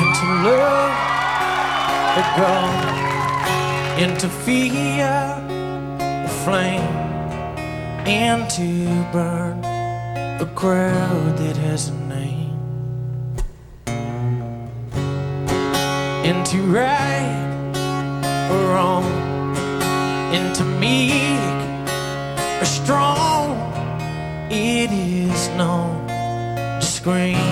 into love the gold, into fear the flame, and to burn the crowd that has a name, into right or wrong, into meek or strong, it is known screen.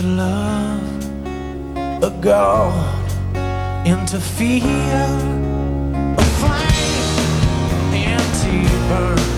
to love a god into fear, a flame into burn.